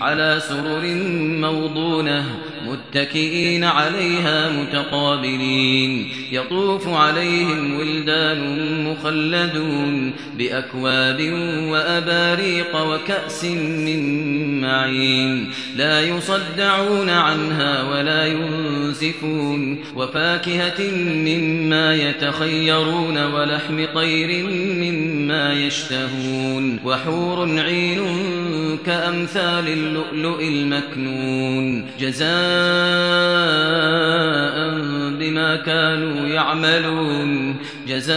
على سرر موضونة متكئين عليها متقابلين. يطوف عليهم ولدان مخلدون بأكواب وأباريق وكأس من معين. لا يصدعون عنها ولا ينزفون. وفاكهة مما يتخيرون ولحم طير مما يشتهون. وحور عين كأمثال اللؤلؤ المكنون جزاء بما كانوا يعملون جزاء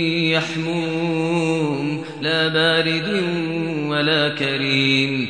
يحموم لا بارد ولا كريم.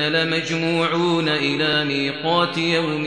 لمجموعون إلى ميقات يوم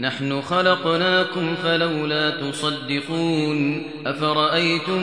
نحن خلقناكم فلولا تصدقون أفرأيتم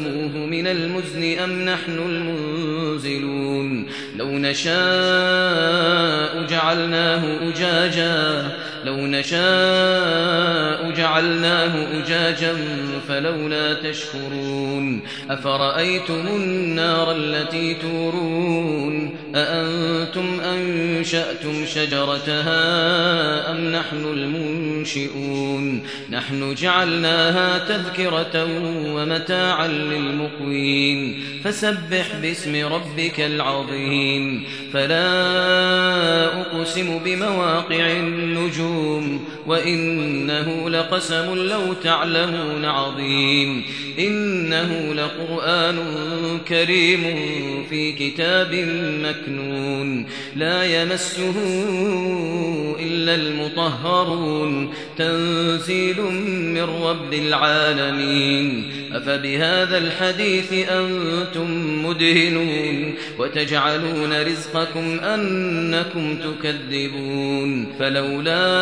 أنزلتموه من المزن أم نحن المنزلون لو نشاء جعلناه أجاجا لو نشاء جعلناه أجاجا فلولا تشكرون أفرأيتم النار التي تورون أأنتم أنشأتم شجرتها أم نحن المنشئون نحن جعلناها تذكرة ومتاعا للمقوين فسبح باسم ربك العظيم فلا أقسم بمواقع النجوم وإنه لقسم لو تعلمون عظيم. إنه لقرآن كريم في كتاب مكنون. لا يمسه إلا المطهرون. تنزيل من رب العالمين. أفبهذا الحديث أنتم مدهنون. وتجعلون رزقكم أنكم تكذبون. فلولا